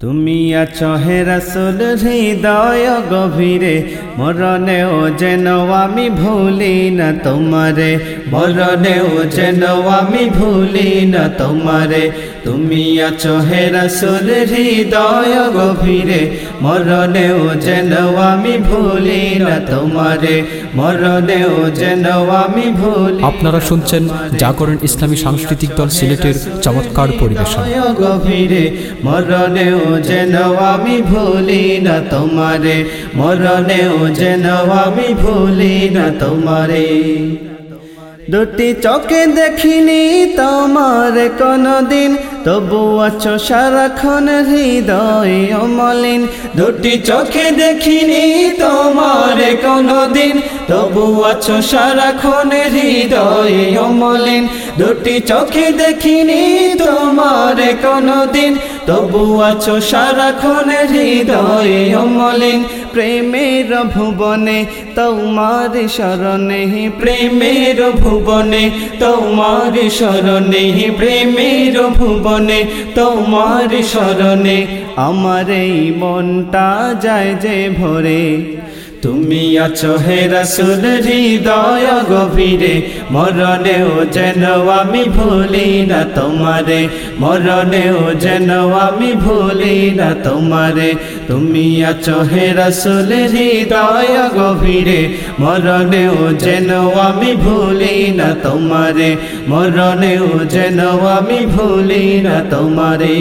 তুমি আছো হে রসুল, হৃদয় গভীরে। মরণেও যেন আমি ভুলি না তোমারে। মরণেও যেন আমি ভুলি না তোমারে। তুমি আছো হে রসুল, হৃদয় গভীরে। মরণেও যেন আমি ভুলি না তোমারে মরণেও যেন আমি ভুলি আপনারা শুনছেন জাগরণ ইসলামী সাংস্কৃতিক দল সিলেটের চমৎকার পরিবেশন। গভীরে মরণেও যেন আমি ভুলি না তোমারে মরণেও যেন আমি ভুলি না তোমারে। দুটি চোখে দেখিনি তোমার কোনদিন তবু আছো সারাক্ষণ হৃদয় অমলিন। দুটি চোখে দেখিনি তোমার কোনদিন। তবু আছো সারাক্ষণ হৃদয় অমলিন। দুটি চোখে দেখিনি তোমার কোনদিন। তবু আছো সারাক্ষণ হৃদয় অমলিন। প্রেমের ভুবনে তোমার শরণে প্রেমের ভুবনে তোমার শরণে প্রেমের ভুবনে তোমার শরণে আমার এই মনটা যায় যে ভরে। তুমি আছো হে রসুল, হৃদয় গভীরে, মরণেও যেন আমি ভুলি না তোমারে, মরণেও যেন আমি ভুলি না তোমারে। তুমি আছো হে রসুল হৃদয় গভীরে, মরণেও যেন আমি ভুলি না তোমারে, মরণেও যেন আমি ভুলি না তোমারে।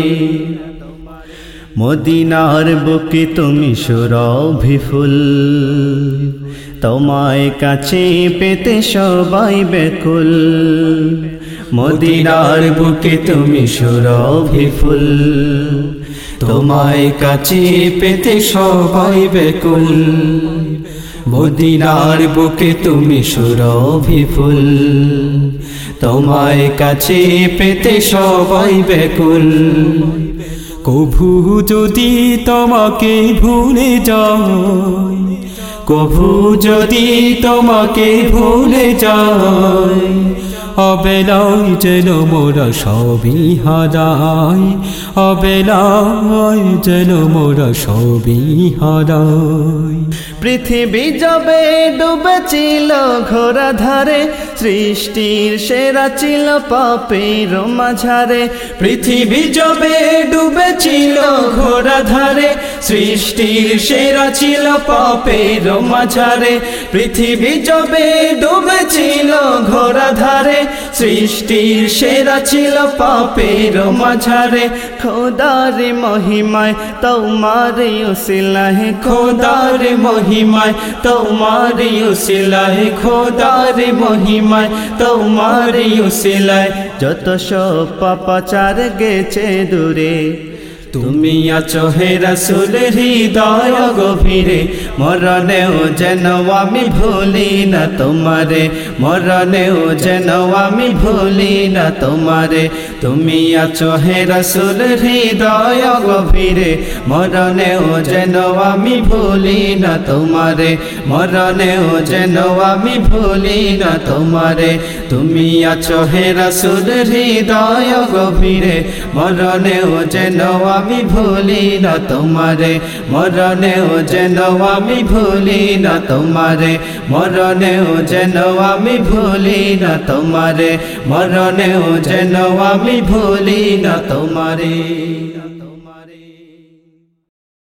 মদিনার বুকে তুমি সুরভি ফুল, তোমায় কাছে পেতে সবাই বেকুল মদিনার বুকে তুমি সুরভি ফুল তোমায় কাছে পেতে সবাই বেকুল মদিনার বুকে তুমি সুরভি ফুল। তোমায় কাছে পেতে সবাই বেকুল কভু যদি তোমাকে ভুলে যাই কভু যদি তোমাকে ভুলে যাই অবেলায় যেন মোরা সবই হারাই, অবেলায় যেন মোরা সবই হারাই। পৃথিবী যবে ডুবেছিল ঘোরা ধারে, সৃষ্টির সেরা ছিল পাপের মাঝারে। পৃথিবী যবে ডুবেছিল ঘোরা ধারে, সৃষ্টির সেরা ছিল পাপের মাঝারে। পৃথিবী যবে ডুবেছিল ঘোরা সৃষ্টির সেরা ছিল পাপের মাঝারে। খোদারে মহিমায় তোমারে ওসিলাহে খোদারে মহিমায় তোমারে উসিলাহে খোদারে মহিমায় তোমারে উসিলায়। যত সব পাপাচার গেছে দূরে তুমি আছো হে রসুল, হৃদয় গভীরে। মরণেও যেন আমি ভুলি না তোমারে। মরণেও যেন আমি ভুলি না তোমারে। তুমি আছো হে রসুল, হৃদয় গভীরে। মরণেও যেন আমি ভুলি না তোমারে। মরণেও যেন আমি ভুলি না তোমারে। তুমি আছো হে রসুল, হৃদয় গভীরে। মরণেও যেন আমি ভুলি না তোমারে। মরণেও যেন আমি ভুলি না তোমারে। মরণেও যেন আমি ভুলি না তোমারে। মরণেও যেন আমি ভুলি না তোমারে।